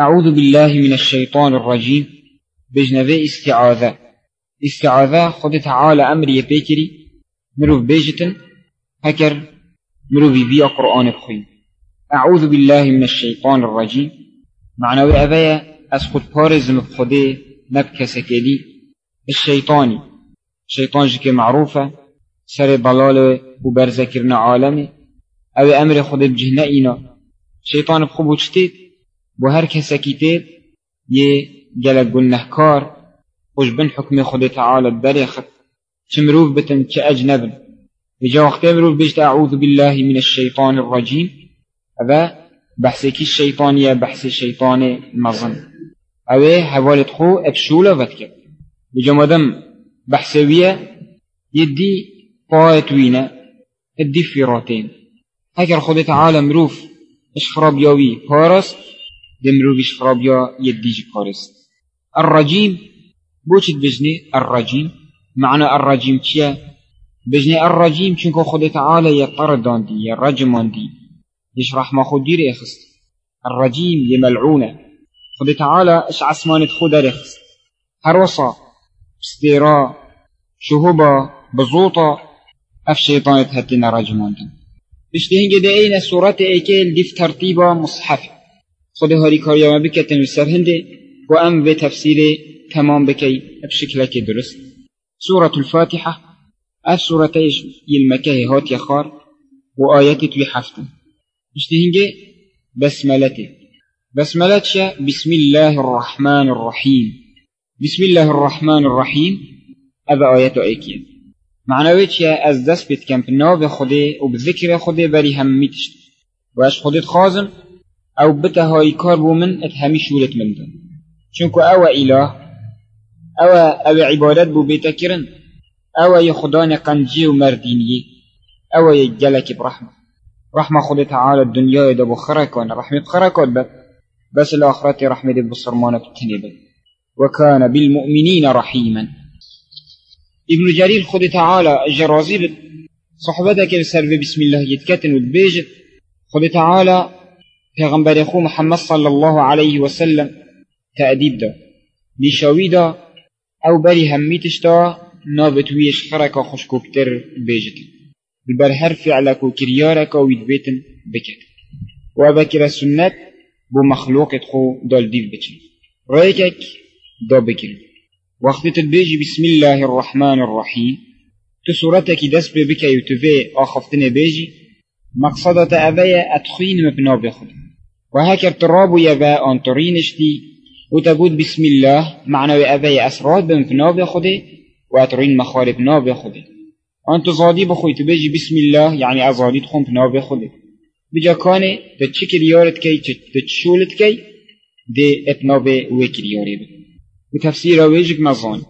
أعوذ بالله من الشيطان الرجيم. بجنبه استعاذة. استعاذة خد تعالى أمري بيكري مروف بيجتن. هكر مروف بي قرآن بخوي أعوذ بالله من الشيطان الرجيم. معنوي أبايا أسخد بارزم بخده نبكى سكيدي الشيطاني شيطان جكي معروفة. سر ضلال وبرزكرنا عالمي أو أمر خد بجهنائنا شيطان بخبو تشتيت بو هر کسی تید یه گلک گنهکار خوش بن حکم خود تعالی برخت چمروف بتن که اجنبن بجا وقتی مروف بجت اعوذ بالله من الشيطان الرجيم هذا بحث كي الشيطان يا بحث الشيطان مظن. اوه حوالت خو ابشولا فتك بجا مدام بحثوية يدي قايت وينا يدي فيراتين هكذا خود تعالى مروف اش خراب ياوي بارس دمروفيش خرابيا يديج كارست الرجيم بوشت بجني الرجيم معنى الرجيم چيا بجني الرجيم چونكو خود تعالى يطردان دي يرجمان دي يشرح ما خود دير اخست الرجيم يملعونة خود تعالى اش عسمانت خود رخست هروصا استيرا شهوبا بزوطة اف شيطانت هتنا رجمان دي بشتهنجي دي سورة ايكيل دي في ترتيبا مصحف. خود هاری کاریا بکتن و سر هنده و ام به تفسیر تمام بکی بشکل درست. سورة الفاتحة اف سورة إيش يلمكه هات يخار و آيات توي حفتن اشتهنجي بسملته بسملتش بسم الله الرحمن الرحيم بسم الله الرحمن الرحيم أبا آيات ايكين معنويتش از دست بيت كم بناو خده و بذكر خده بري هم ميتش واش خودت خازم أو بتا هاي كار بو من اتهمي شولت من دن چونكو أو اله أو أو عبادت بو بيتا كرن أو يخدان قنجي ومرديني أو يجلك برحمة رحمة خد تعالى الدنيا يدب خرك وأنا رحمة خرك بك بس الآخرة رحمة دب بصرمانة بتنبه وكان بالمؤمنين رحيما ابن جرير خد تعالى جرازي صحبتك بسبب بسم الله يتكتن وتبيجت خد تعالى پیغمبر خو محمد صلی الله علیه و سلم تأدیب دا. نیشاوی دا أو بری همیتش دا نابتویش خرکا خوشکوکتر بیجت. بر هر فعلك و كريارك ويد بيتن بكت وبكر السنة بو مخلوق خو دول ديف بچن. رأيكك دا بكر وقت تدبيجي بسم الله الرحمن الرحيم تسورتك دس بك يتفي آخفتن بيجي مقصدة أبايا أتخين مبنا بخد وهك التراب يبا آنتوري و وتقول بسم الله معنوي أبي أسراد بن فناب خده وأترين مخارب ناب خده أنت زادي بخوي تبجي بسم الله يعني یعنی أزادي تخون فناب خده بجا كان تتشكر يارت كي تتشولت كي دي اتناب وكر ياري بتفسير ويجك مزاني